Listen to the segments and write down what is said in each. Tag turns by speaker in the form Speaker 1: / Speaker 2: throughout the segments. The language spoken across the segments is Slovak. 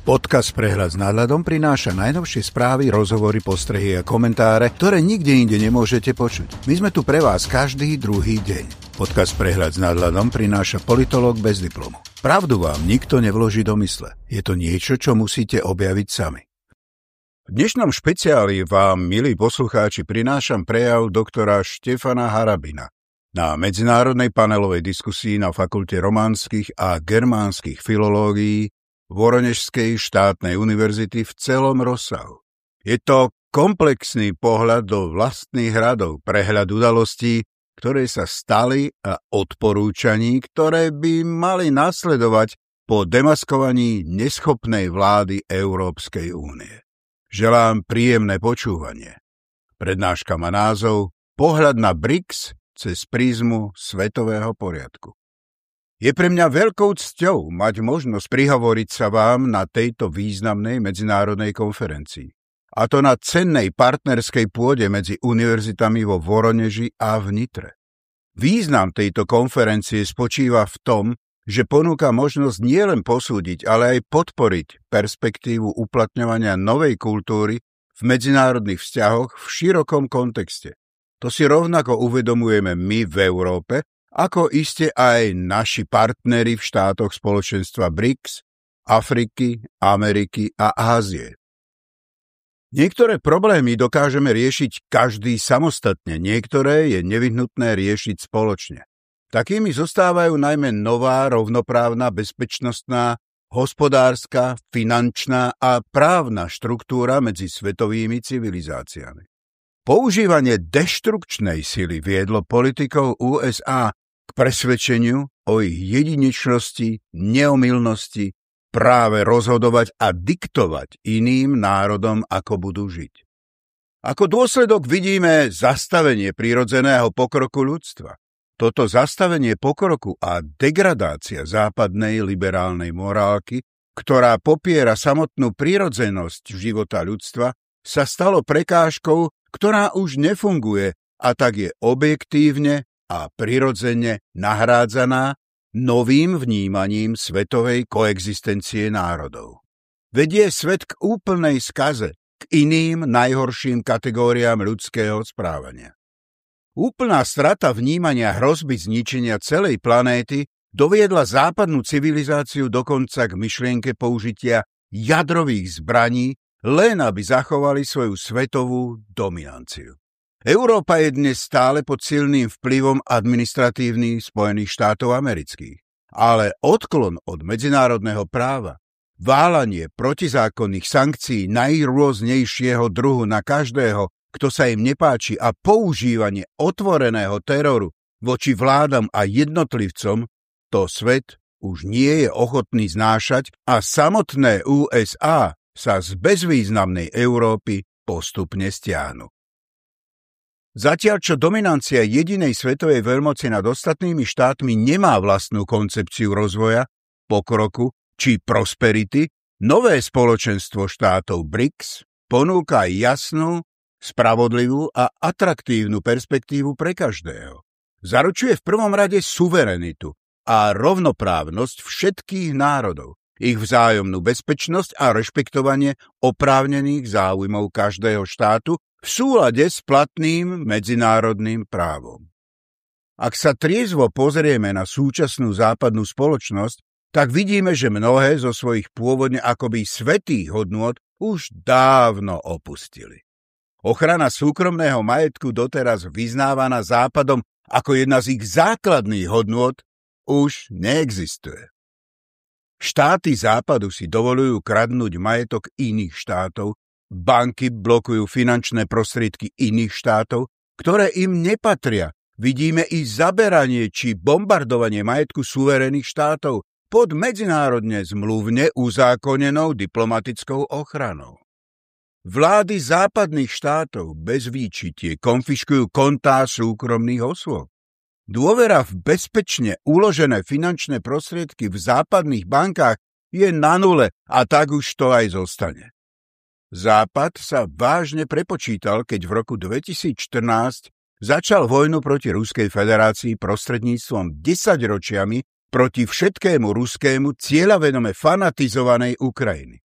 Speaker 1: Podcast Prehľad s nadhľadom prináša najnovšie správy, rozhovory, postrehy a komentáre, ktoré nikde inde nemôžete počuť. My sme tu pre vás každý druhý deň. Podcast Prehľad s nadhľadom prináša politolog bez diplomu. Pravdu vám nikto nevloží do mysle. Je to niečo, čo musíte objaviť sami. V dnešnom špeciáli vám, milí poslucháči, prinášam prejav doktora Štefana Harabina na medzinárodnej panelovej diskusii na Fakulte románskych a germánskych filológií Voronežskej štátnej univerzity v celom rozsahu. Je to komplexný pohľad do vlastných hradov, prehľad udalostí, ktoré sa stali a odporúčaní, ktoré by mali nasledovať po demaskovaní neschopnej vlády Európskej únie. Želám príjemné počúvanie. Prednáška má názov Pohľad na BRICS cez prízmu svetového poriadku. Je pre mňa veľkou cťou mať možnosť prihovoriť sa vám na tejto významnej medzinárodnej konferencii. A to na cennej partnerskej pôde medzi univerzitami vo Voroneži a v Nitre. Význam tejto konferencie spočíva v tom, že ponúka možnosť nielen posúdiť, ale aj podporiť perspektívu uplatňovania novej kultúry v medzinárodných vzťahoch v širokom kontexte. To si rovnako uvedomujeme my v Európe ako iste aj naši partnery v štátoch spoločenstva BRICS, Afriky, Ameriky a Ázie. Niektoré problémy dokážeme riešiť každý samostatne, niektoré je nevyhnutné riešiť spoločne. Takými zostávajú najmä nová, rovnoprávna, bezpečnostná, hospodárska, finančná a právna štruktúra medzi svetovými civilizáciami. Používanie deštrukčnej sily viedlo politikov USA k presvedčeniu o ich jedinečnosti, neomilnosti, práve rozhodovať a diktovať iným národom, ako budú žiť. Ako dôsledok vidíme zastavenie prírodzeného pokroku ľudstva. Toto zastavenie pokroku a degradácia západnej liberálnej morálky, ktorá popiera samotnú prírodzenosť života ľudstva, sa stalo prekážkou, ktorá už nefunguje a tak je objektívne a prirodzene nahrádzaná novým vnímaním svetovej koexistencie národov. Vedie svet k úplnej skaze, k iným najhorším kategóriám ľudského správania. Úplná strata vnímania hrozby zničenia celej planéty doviedla západnú civilizáciu dokonca k myšlienke použitia jadrových zbraní, len aby zachovali svoju svetovú dominanciu. Európa je dnes stále pod silným vplyvom administratívnych Spojených štátov amerických. Ale odklon od medzinárodného práva, válanie protizákonných sankcií najrôznejšieho druhu na každého, kto sa im nepáči a používanie otvoreného teroru voči vládam a jednotlivcom, to svet už nie je ochotný znášať a samotné USA sa z bezvýznamnej Európy postupne stiahnu. Zatiaľ, čo dominancia jedinej svetovej veľmoci nad ostatnými štátmi nemá vlastnú koncepciu rozvoja, pokroku či prosperity, nové spoločenstvo štátov BRICS ponúka jasnú, spravodlivú a atraktívnu perspektívu pre každého. Zaručuje v prvom rade suverenitu a rovnoprávnosť všetkých národov, ich vzájomnú bezpečnosť a rešpektovanie oprávnených záujmov každého štátu v súlade s platným medzinárodným právom. Ak sa triezvo pozrieme na súčasnú západnú spoločnosť, tak vidíme, že mnohé zo svojich pôvodne akoby svetých hodnôt už dávno opustili. Ochrana súkromného majetku doteraz vyznávaná západom ako jedna z ich základných hodnôt už neexistuje. Štáty západu si dovolujú kradnúť majetok iných štátov Banky blokujú finančné prostriedky iných štátov, ktoré im nepatria. Vidíme i zaberanie či bombardovanie majetku suverénnych štátov pod medzinárodne zmluvne uzákonenou diplomatickou ochranou. Vlády západných štátov bez výčitie konfiškujú kontá súkromných osôb. Dôvera v bezpečne uložené finančné prostriedky v západných bankách je na nule a tak už to aj zostane. Západ sa vážne prepočítal, keď v roku 2014 začal vojnu proti Ruskej federácii prostredníctvom desaťročiami proti všetkému ruskému cieľavenome fanatizovanej Ukrajiny.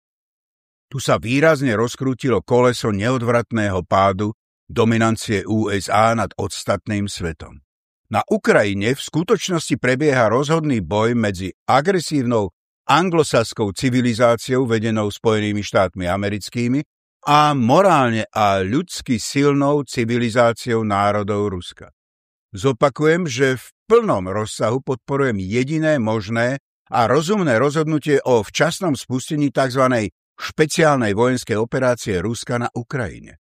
Speaker 1: Tu sa výrazne rozkrútilo koleso neodvratného pádu dominancie USA nad ostatným svetom. Na Ukrajine v skutočnosti prebieha rozhodný boj medzi agresívnou anglosaskou civilizáciou vedenou Spojenými štátmi americkými a morálne a ľudsky silnou civilizáciou národov Ruska. Zopakujem, že v plnom rozsahu podporujem jediné možné a rozumné rozhodnutie o včasnom spustení tzv. špeciálnej vojenskej operácie Ruska na Ukrajine.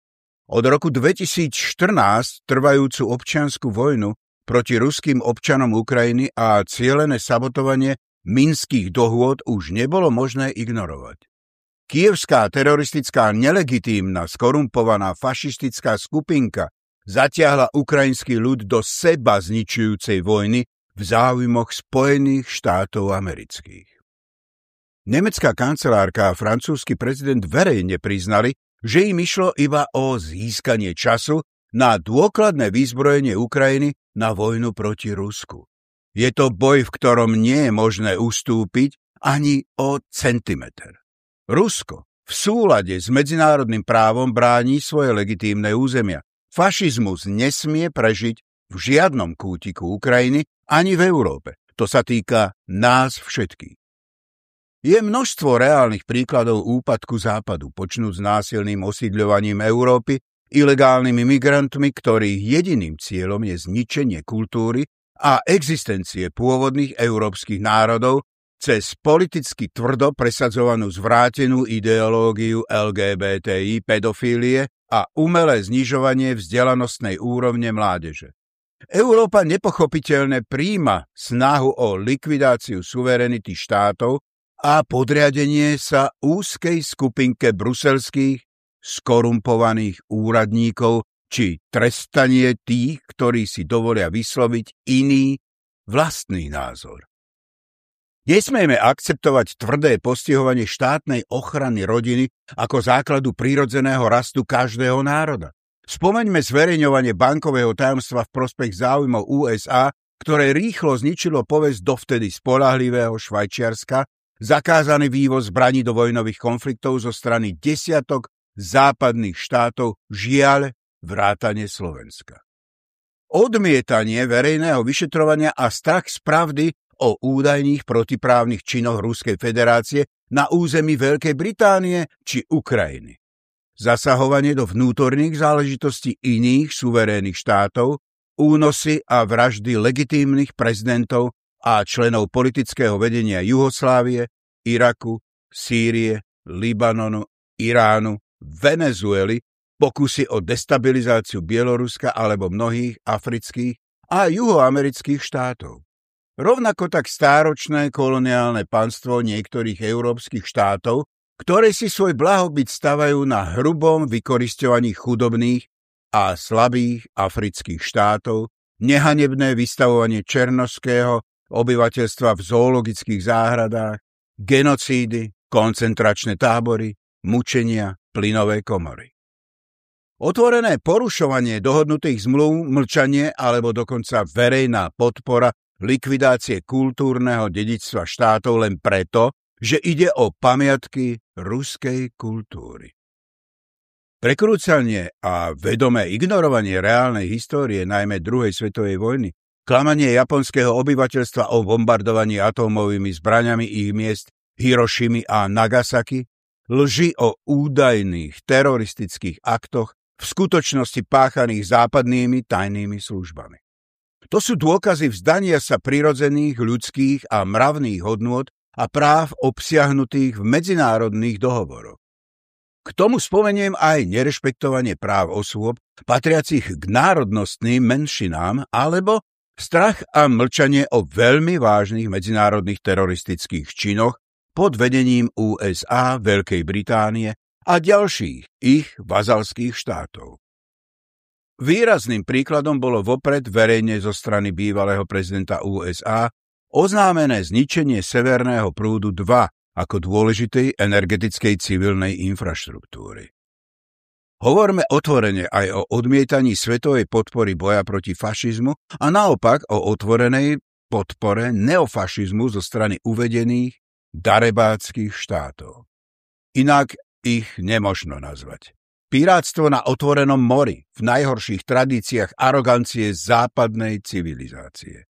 Speaker 1: Od roku 2014 trvajúcu občianskú vojnu proti ruským občanom Ukrajiny a cielené sabotovanie minských dohôd už nebolo možné ignorovať. Kievská teroristická nelegitímna skorumpovaná fašistická skupinka zatiahla ukrajinský ľud do seba zničujúcej vojny v záujmoch Spojených štátov amerických. Nemecká kancelárka a francúzsky prezident verejne priznali, že im išlo iba o získanie času na dôkladné výzbrojenie Ukrajiny na vojnu proti Rusku. Je to boj, v ktorom nie je možné ustúpiť ani o centimeter. Rusko v súlade s medzinárodným právom bráni svoje legitímne územia Fašizmus nesmie prežiť v žiadnom kútiku Ukrajiny ani v Európe. To sa týka nás všetkých. Je množstvo reálnych príkladov úpadku západu, počnúť s násilným osídľovaním Európy, ilegálnymi migrantmi, ktorých jediným cieľom je zničenie kultúry a existencie pôvodných európskych národov cez politicky tvrdo presadzovanú zvrátenú ideológiu LGBTI, pedofílie a umelé znižovanie vzdelanostnej úrovne mládeže. Európa nepochopiteľne príjma snahu o likvidáciu suverenity štátov a podriadenie sa úzkej skupinke bruselských skorumpovaných úradníkov či trestanie tých, ktorí si dovolia vysloviť iný vlastný názor. Nesmieme akceptovať tvrdé postihovanie štátnej ochrany rodiny ako základu prírodzeného rastu každého národa. Spomeňme zverejňovanie bankového tajomstva v prospech záujmov USA, ktoré rýchlo zničilo povesť dovtedy spolahlivého Švajčiarska, zakázaný vývoz zbraní do vojnových konfliktov zo strany desiatok západných štátov, žiaľ vrátane Slovenska. Odmietanie verejného vyšetrovania a strach z pravdy o údajných protiprávnych činoch Ruskej federácie na území Veľkej Británie či Ukrajiny. Zasahovanie do vnútorných záležitostí iných suverénnych štátov, únosy a vraždy legitímnych prezidentov a členov politického vedenia Juhoslávie, Iraku, Sýrie, Libanonu, Iránu, Venezuely, pokusy o destabilizáciu Bieloruska alebo mnohých afrických a juhoamerických štátov. Rovnako tak stáročné koloniálne panstvo niektorých európskych štátov, ktoré si svoj blahobyt stavajú na hrubom vykoristovaní chudobných a slabých afrických štátov, nehanebné vystavovanie černoského obyvateľstva v zoologických záhradách, genocídy, koncentračné tábory, mučenia, plynové komory. Otvorené porušovanie dohodnutých zmluv, mlčanie alebo dokonca verejná podpora likvidácie kultúrneho dedičstva štátov len preto, že ide o pamiatky ruskej kultúry. Prekrúcanie a vedomé ignorovanie reálnej histórie, najmä druhej svetovej vojny, klamanie japonského obyvateľstva o bombardovaní atómovými zbraňami ich miest Hirošimi a Nagasaki, lži o údajných teroristických aktoch v skutočnosti páchaných západnými tajnými službami. To sú dôkazy vzdania sa prirodzených ľudských a mravných hodnôt a práv obsiahnutých v medzinárodných dohovoroch. K tomu spomeniem aj nerešpektovanie práv osôb patriacich k národnostným menšinám alebo strach a mlčanie o veľmi vážnych medzinárodných teroristických činoch pod vedením USA, Veľkej Británie a ďalších ich vazalských štátov. Výrazným príkladom bolo vopred verejne zo strany bývalého prezidenta USA oznámené zničenie severného prúdu 2 ako dôležitej energetickej civilnej infraštruktúry. Hovorme otvorene aj o odmietaní svetovej podpory boja proti fašizmu a naopak o otvorenej podpore neofašizmu zo strany uvedených darebáckých štátov. Inak ich nemožno nazvať. Pirátstvo na otvorenom mori, v najhorších tradíciách arogancie západnej civilizácie.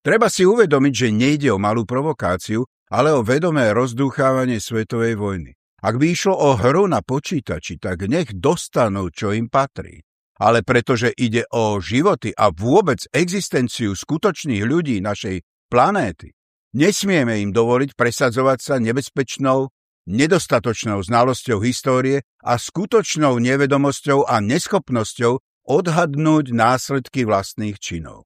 Speaker 1: Treba si uvedomiť, že nejde o malú provokáciu, ale o vedomé rozdúchávanie svetovej vojny. Ak by išlo o hru na počítači, tak nech dostanú, čo im patrí. Ale pretože ide o životy a vôbec existenciu skutočných ľudí našej planéty, nesmieme im dovoliť presadzovať sa nebezpečnou nedostatočnou znalosťou histórie a skutočnou nevedomosťou a neschopnosťou odhadnúť následky vlastných činov.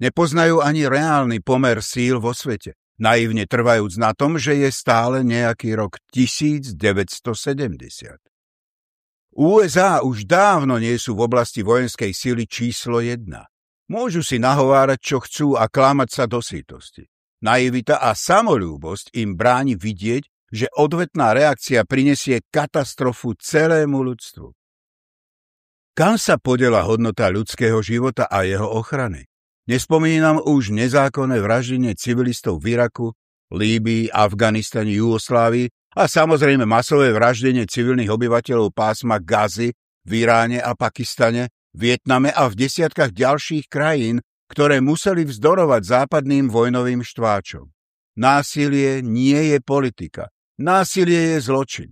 Speaker 1: Nepoznajú ani reálny pomer síl vo svete, naivne trvajúc na tom, že je stále nejaký rok 1970. USA už dávno nie sú v oblasti vojenskej sily číslo jedna. Môžu si nahovárať, čo chcú a klamať sa do sítosti. Naivita a samolúbosť im bráni vidieť, že odvetná reakcia prinesie katastrofu celému ľudstvu. Kam sa podela hodnota ľudského života a jeho ochrany? Nespomínam už nezákonné vraždenie civilistov v Iraku, Líbii, Afganistane, Jugoslávii a samozrejme masové vraždenie civilných obyvateľov pásma Gazy v Iráne a Pakistane, Vietname a v desiatkách ďalších krajín, ktoré museli vzdorovať západným vojnovým štváčom. Násilie nie je politika. Násilie je zločin.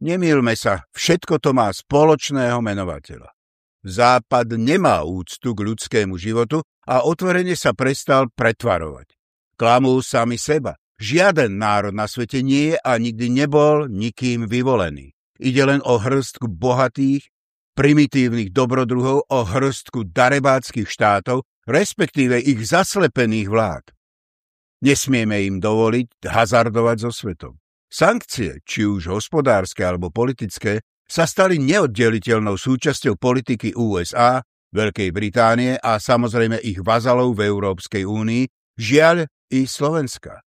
Speaker 1: Nemýlme sa, všetko to má spoločného menovateľa. Západ nemá úctu k ľudskému životu a otvorene sa prestal pretvarovať. Klamú sami seba. Žiaden národ na svete nie je a nikdy nebol nikým vyvolený. Ide len o hrstku bohatých, primitívnych dobrodruhov, o hrstku darebáckých štátov, respektíve ich zaslepených vlád. Nesmieme im dovoliť hazardovať so svetom. Sankcie, či už hospodárske alebo politické, sa stali neoddeliteľnou súčasťou politiky USA, Veľkej Británie a samozrejme ich vazalov v Európskej únii, žiaľ i Slovenska.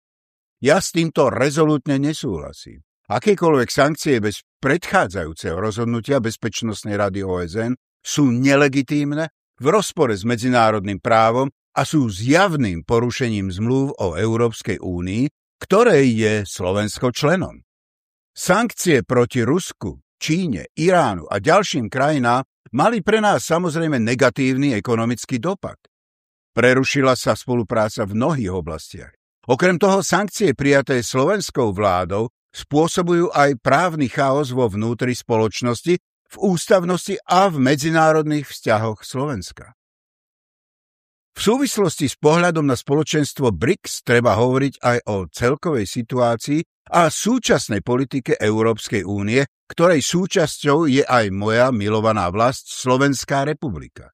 Speaker 1: Ja s týmto rezolútne nesúhlasím. Akékoľvek sankcie bez predchádzajúceho rozhodnutia Bezpečnostnej rady OSN sú nelegitímne, v rozpore s medzinárodným právom a sú zjavným porušením zmluv o Európskej únii ktorej je Slovensko členom. Sankcie proti Rusku, Číne, Iránu a ďalším krajinám mali pre nás samozrejme negatívny ekonomický dopad. Prerušila sa spolupráca v mnohých oblastiach. Okrem toho sankcie prijaté slovenskou vládou spôsobujú aj právny chaos vo vnútri spoločnosti, v ústavnosti a v medzinárodných vzťahoch Slovenska. V súvislosti s pohľadom na spoločenstvo BRICS treba hovoriť aj o celkovej situácii a súčasnej politike Európskej únie, ktorej súčasťou je aj moja milovaná vlast Slovenská republika.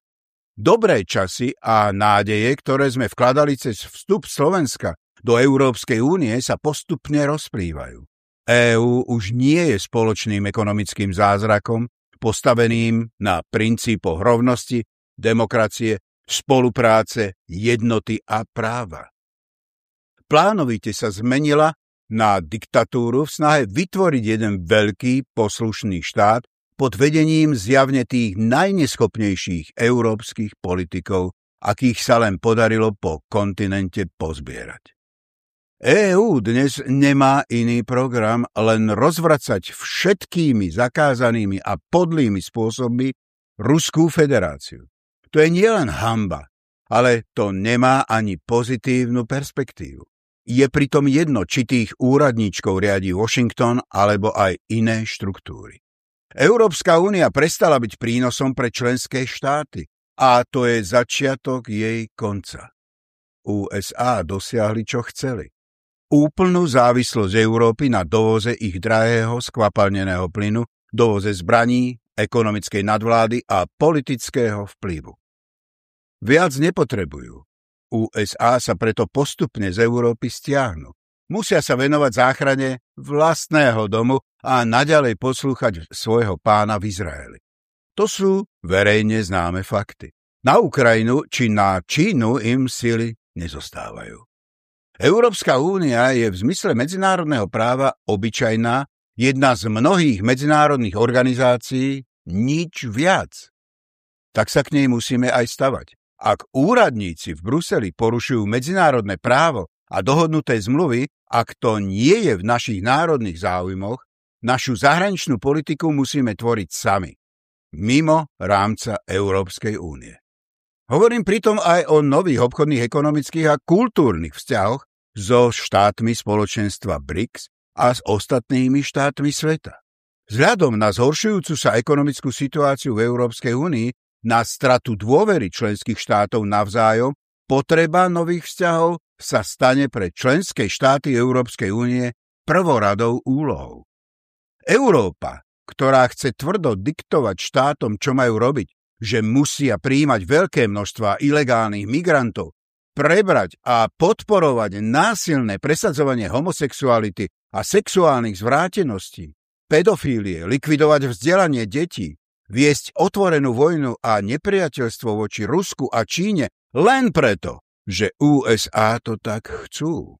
Speaker 1: Dobré časy a nádeje, ktoré sme vkladali cez vstup Slovenska do Európskej únie, sa postupne rozplývajú. EÚ už nie je spoločným ekonomickým zázrakom, postaveným na princípoch rovnosti, demokracie spolupráce, jednoty a práva. Plánovite sa zmenila na diktatúru v snahe vytvoriť jeden veľký poslušný štát pod vedením zjavne tých najneschopnejších európskych politikov, akých sa len podarilo po kontinente pozbierať. EÚ dnes nemá iný program, len rozvracať všetkými zakázanými a podlými spôsobmi Ruskú federáciu. To je nielen hamba, ale to nemá ani pozitívnu perspektívu. Je pritom jedno, či tých úradníčkov riadi Washington alebo aj iné štruktúry. Európska únia prestala byť prínosom pre členské štáty a to je začiatok jej konca. USA dosiahli, čo chceli. Úplnú závislosť Európy na dovoze ich drahého skvapalneného plynu, dovoze zbraní, ekonomickej nadvlády a politického vplyvu. Viac nepotrebujú. USA sa preto postupne z Európy stiahnu. Musia sa venovať záchrane vlastného domu a naďalej poslúchať svojho pána v Izraeli. To sú verejne známe fakty. Na Ukrajinu či na Čínu im sily nezostávajú. Európska únia je v zmysle medzinárodného práva obyčajná, jedna z mnohých medzinárodných organizácií, nič viac. Tak sa k nej musíme aj stavať. Ak úradníci v Bruseli porušujú medzinárodné právo a dohodnuté zmluvy, ak to nie je v našich národných záujmoch, Našu zahraničnú politiku musíme tvoriť sami, mimo rámca Európskej únie. Hovorím pritom aj o nových obchodných, ekonomických a kultúrnych vzťahoch so štátmi spoločenstva BRICS a s ostatnými štátmi sveta. Vzhľadom na zhoršujúcu sa ekonomickú situáciu v Európskej únii, na stratu dôvery členských štátov navzájom, potreba nových vzťahov sa stane pre členské štáty Európskej únie prvoradou úlohou. Európa, ktorá chce tvrdo diktovať štátom, čo majú robiť, že musia príjmať veľké množstva ilegálnych migrantov, prebrať a podporovať násilné presadzovanie homosexuality a sexuálnych zvráteností, pedofílie, likvidovať vzdelanie detí, viesť otvorenú vojnu a nepriateľstvo voči Rusku a Číne len preto, že USA to tak chcú.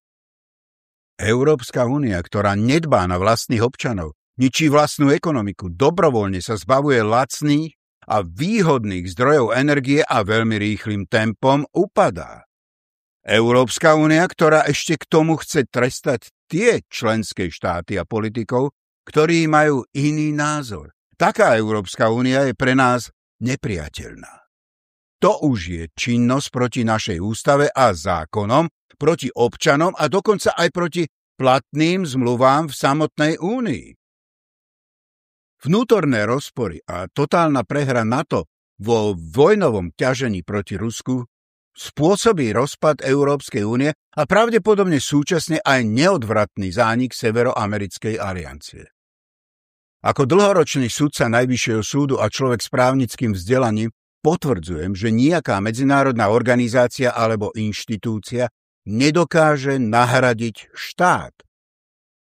Speaker 1: Európska únia, ktorá nedbá na vlastných občanov, ničí vlastnú ekonomiku, dobrovoľne sa zbavuje lacných a výhodných zdrojov energie a veľmi rýchlým tempom upadá. Európska únia, ktorá ešte k tomu chce trestať tie členské štáty a politikov, ktorí majú iný názor. Taká Európska únia je pre nás nepriateľná. To už je činnosť proti našej ústave a zákonom, proti občanom a dokonca aj proti platným zmluvám v samotnej únii. Vnútorné rozpory a totálna prehra NATO vo vojnovom ťažení proti Rusku spôsobí rozpad Európskej únie a pravdepodobne súčasne aj neodvratný zánik Severoamerickej aliancie. Ako dlhoročný sudca Najvyššieho súdu a človek s právnickým vzdelaním potvrdzujem, že nejaká medzinárodná organizácia alebo inštitúcia nedokáže nahradiť štát.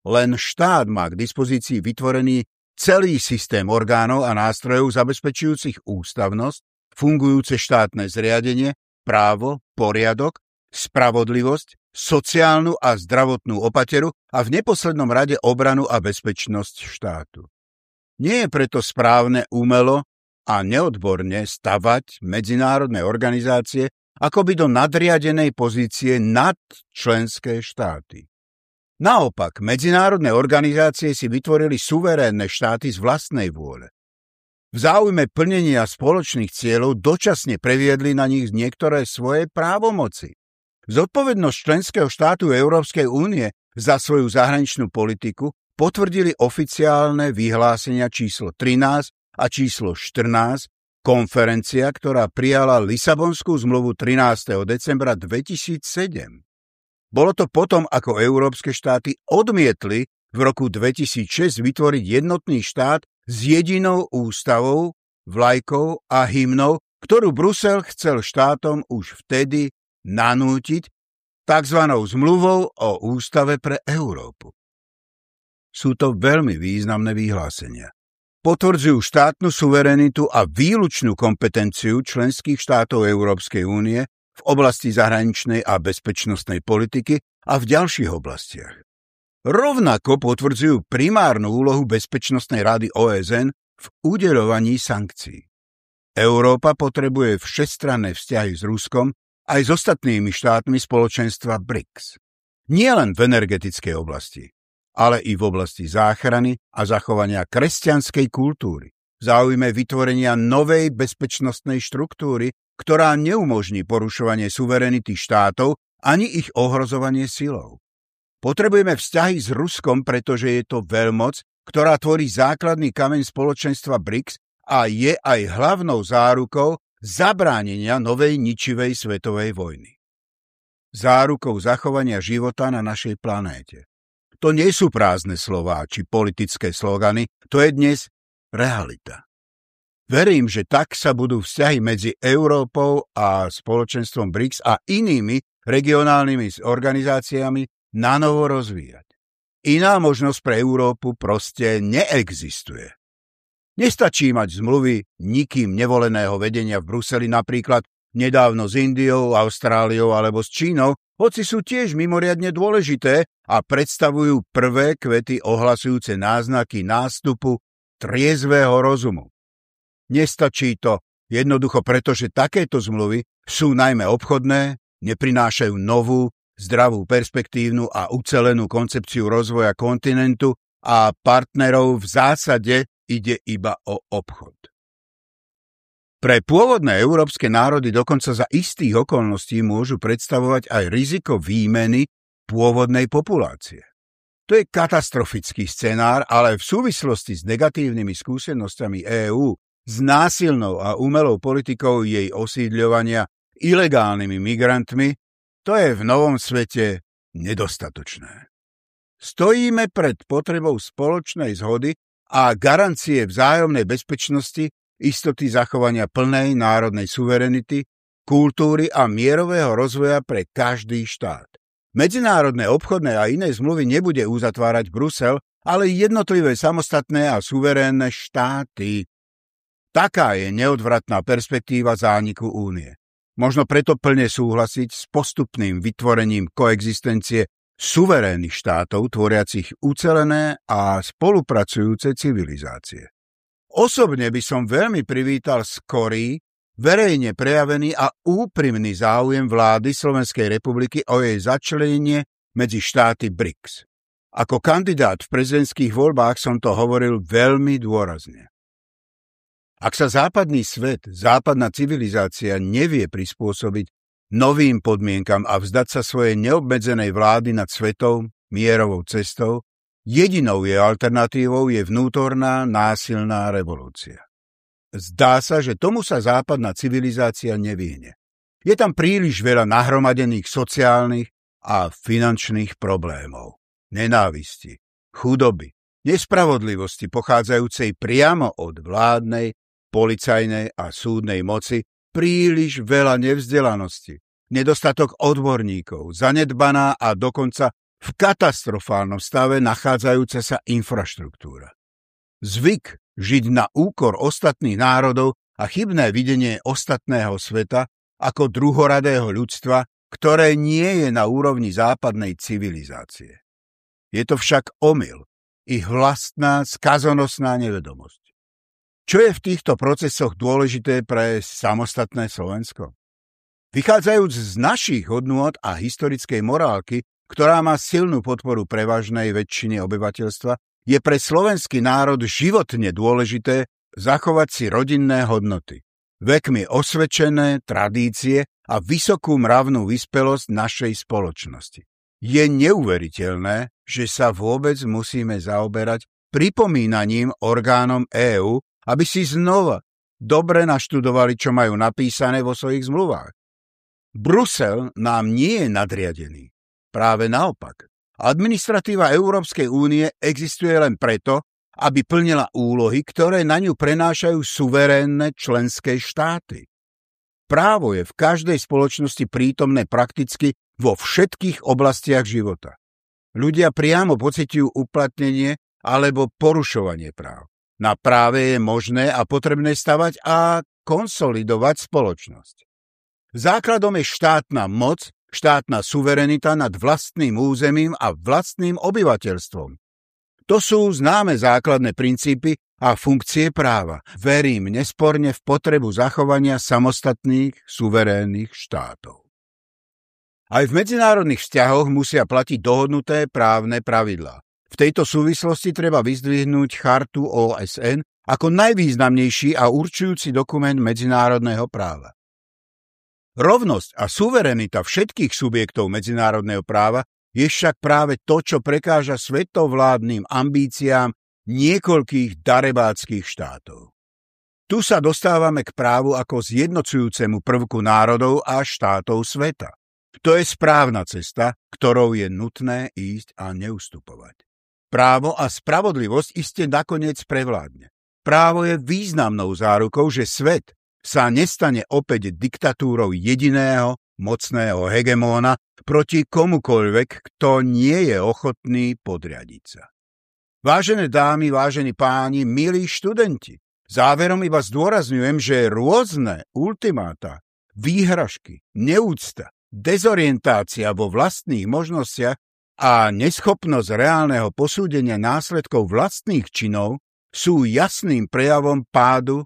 Speaker 1: Len štát má k dispozícii vytvorený celý systém orgánov a nástrojov zabezpečujúcich ústavnosť, fungujúce štátne zriadenie, právo, poriadok, spravodlivosť, sociálnu a zdravotnú opateru a v neposlednom rade obranu a bezpečnosť štátu. Nie je preto správne umelo a neodborne stavať medzinárodné organizácie akoby do nadriadenej pozície nad členské štáty. Naopak, medzinárodné organizácie si vytvorili suverénne štáty z vlastnej vôle. V záujme plnenia spoločných cieľov dočasne previedli na nich niektoré svoje právomoci. Zodpovednosť členského štátu Európskej únie za svoju zahraničnú politiku potvrdili oficiálne vyhlásenia číslo 13 a číslo 14, konferencia, ktorá prijala Lisabonskú zmluvu 13. decembra 2007. Bolo to potom, ako európske štáty odmietli v roku 2006 vytvoriť jednotný štát s jedinou ústavou, vlajkou a hymnou, ktorú Brusel chcel štátom už vtedy nanútiť tzv. zmluvou o ústave pre Európu. Sú to veľmi významné vyhlásenia. Potvrdzujú štátnu suverenitu a výlučnú kompetenciu členských štátov Európskej únie v oblasti zahraničnej a bezpečnostnej politiky a v ďalších oblastiach. Rovnako potvrdzujú primárnu úlohu Bezpečnostnej rady OSN v udeľovaní sankcií. Európa potrebuje všestranné vzťahy s Ruskom aj s ostatnými štátmi spoločenstva BRICS. Nie len v energetickej oblasti, ale i v oblasti záchrany a zachovania kresťanskej kultúry, v záujme vytvorenia novej bezpečnostnej štruktúry, ktorá neumožní porušovanie suverenity štátov ani ich ohrozovanie silou. Potrebujeme vzťahy s Ruskom, pretože je to veľmoc, ktorá tvorí základný kameň spoločenstva BRICS a je aj hlavnou zárukou zabránenia novej ničivej svetovej vojny. Zárukou zachovania života na našej planéte. To nie sú prázdne slová či politické slogany, to je dnes realita. Verím, že tak sa budú vzťahy medzi Európou a spoločenstvom BRICS a inými regionálnymi organizáciami na novo rozvíjať. Iná možnosť pre Európu proste neexistuje. Nestačí mať zmluvy nikým nevoleného vedenia v Bruseli napríklad nedávno s Indiou, Austráliou alebo s Čínou, hoci sú tiež mimoriadne dôležité a predstavujú prvé kvety ohlasujúce náznaky nástupu triezvého rozumu. Nestačí to jednoducho preto, že takéto zmluvy sú najmä obchodné, neprinášajú novú, zdravú perspektívnu a ucelenú koncepciu rozvoja kontinentu a partnerov v zásade ide iba o obchod. Pre pôvodné európske národy dokonca za istých okolností môžu predstavovať aj riziko výmeny pôvodnej populácie. To je katastrofický scenár, ale v súvislosti s negatívnymi skúsenosťami EÚ s násilnou a umelou politikou jej osídľovania ilegálnymi migrantmi, to je v novom svete nedostatočné. Stojíme pred potrebou spoločnej zhody a garancie vzájomnej bezpečnosti, istoty zachovania plnej národnej suverenity, kultúry a mierového rozvoja pre každý štát. Medzinárodné obchodné a iné zmluvy nebude uzatvárať Brusel, ale jednotlivé samostatné a suverénne štáty. Taká je neodvratná perspektíva zániku únie. Možno preto plne súhlasiť s postupným vytvorením koexistencie suverénnych štátov tvoriacich ucelené a spolupracujúce civilizácie. Osobne by som veľmi privítal skorý, verejne prejavený a úprimný záujem vlády Slovenskej republiky o jej začlenenie medzi štáty BRICS. Ako kandidát v prezidentských voľbách som to hovoril veľmi dôrazne. Ak sa západný svet, západná civilizácia nevie prispôsobiť novým podmienkam a vzdať sa svojej neobmedzenej vlády nad svetom, mierovou cestou, jedinou jej alternatívou je vnútorná násilná revolúcia. Zdá sa, že tomu sa západná civilizácia nevyhne. Je tam príliš veľa nahromadených sociálnych a finančných problémov, nenávisti, chudoby, nespravodlivosti pochádzajúcej priamo od vládnej, policajnej a súdnej moci príliš veľa nevzdelanosti, nedostatok odborníkov, zanedbaná a dokonca v katastrofálnom stave nachádzajúca sa infraštruktúra. Zvyk žiť na úkor ostatných národov a chybné videnie ostatného sveta ako druhoradého ľudstva, ktoré nie je na úrovni západnej civilizácie. Je to však omyl, ich vlastná skazonosná nevedomosť. Čo je v týchto procesoch dôležité pre samostatné Slovensko? Vychádzajúc z našich hodnôt a historickej morálky, ktorá má silnú podporu prevažnej väčšiny obyvateľstva, je pre slovenský národ životne dôležité zachovať si rodinné hodnoty, vekmi osvedčené tradície a vysokú mravnú vyspelosť našej spoločnosti. Je neuveriteľné, že sa vôbec musíme zaoberať pripomínaním orgánom EÚ aby si znova dobre naštudovali, čo majú napísané vo svojich zmluvách. Brusel nám nie je nadriadený. Práve naopak. Administratíva Európskej únie existuje len preto, aby plnila úlohy, ktoré na ňu prenášajú suverénne členské štáty. Právo je v každej spoločnosti prítomné prakticky vo všetkých oblastiach života. Ľudia priamo pociťujú uplatnenie alebo porušovanie práv. Na práve je možné a potrebné stavať a konsolidovať spoločnosť. Základom je štátna moc, štátna suverenita nad vlastným územím a vlastným obyvateľstvom. To sú známe základné princípy a funkcie práva. Verím nesporne v potrebu zachovania samostatných suverénnych štátov. Aj v medzinárodných vzťahoch musia platiť dohodnuté právne pravidlá. V tejto súvislosti treba vyzdvihnúť chartu OSN ako najvýznamnejší a určujúci dokument medzinárodného práva. Rovnosť a suverenita všetkých subjektov medzinárodného práva je však práve to, čo prekáža svetovládnym ambíciám niekoľkých darebáckých štátov. Tu sa dostávame k právu ako zjednocujúcemu prvku národov a štátov sveta. To je správna cesta, ktorou je nutné ísť a neustupovať. Právo a spravodlivosť iste nakoniec prevládne. Právo je významnou zárukou, že svet sa nestane opäť diktatúrou jediného mocného hegemóna proti komukoľvek, kto nie je ochotný podriadiť sa. Vážené dámy, vážení páni, milí študenti, záverom iba zdôrazňujem, že rôzne ultimáta, výhražky, neúcta, dezorientácia vo vlastných možnostiach a neschopnosť reálneho posúdenia následkov vlastných činov sú jasným prejavom pádu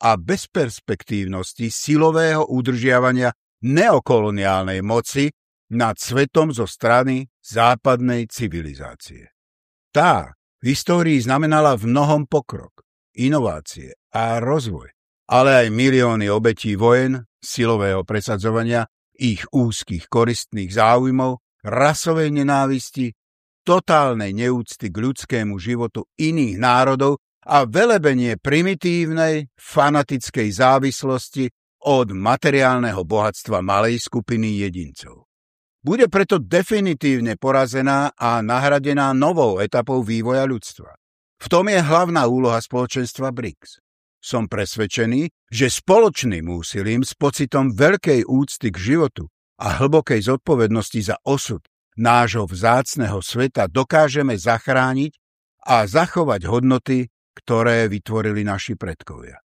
Speaker 1: a bezperspektívnosti silového udržiavania neokoloniálnej moci nad svetom zo strany západnej civilizácie. Tá, v histórii znamenala v mnohom pokrok, inovácie a rozvoj, ale aj milióny obetí vojen, silového presadzovania, ich úzkých koristných záujmov, rasovej nenávisti, totálnej neúcty k ľudskému životu iných národov a velebenie primitívnej, fanatickej závislosti od materiálneho bohatstva malej skupiny jedincov. Bude preto definitívne porazená a nahradená novou etapou vývoja ľudstva. V tom je hlavná úloha spoločenstva BRICS. Som presvedčený, že spoločným úsilím s pocitom veľkej úcty k životu a hlbokej zodpovednosti za osud nášho vzácného sveta dokážeme zachrániť a zachovať hodnoty, ktoré vytvorili naši predkovia.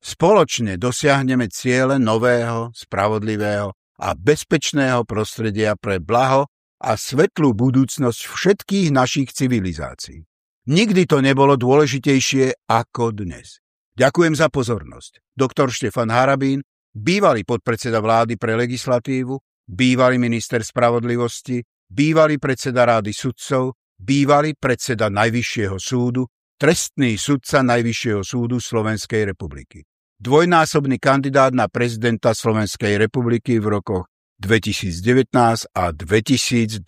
Speaker 1: Spoločne dosiahneme ciele nového, spravodlivého a bezpečného prostredia pre blaho a svetlú budúcnosť všetkých našich civilizácií. Nikdy to nebolo dôležitejšie ako dnes. Ďakujem za pozornosť. Doktor Štefan Harabín, bývalý podpredseda vlády pre legislatívu, bývalý minister spravodlivosti, bývalý predseda rády sudcov, bývalý predseda Najvyššieho súdu, trestný sudca Najvyššieho súdu Slovenskej republiky dvojnásobný kandidát na prezidenta Slovenskej republiky v rokoch 2019 a 2023.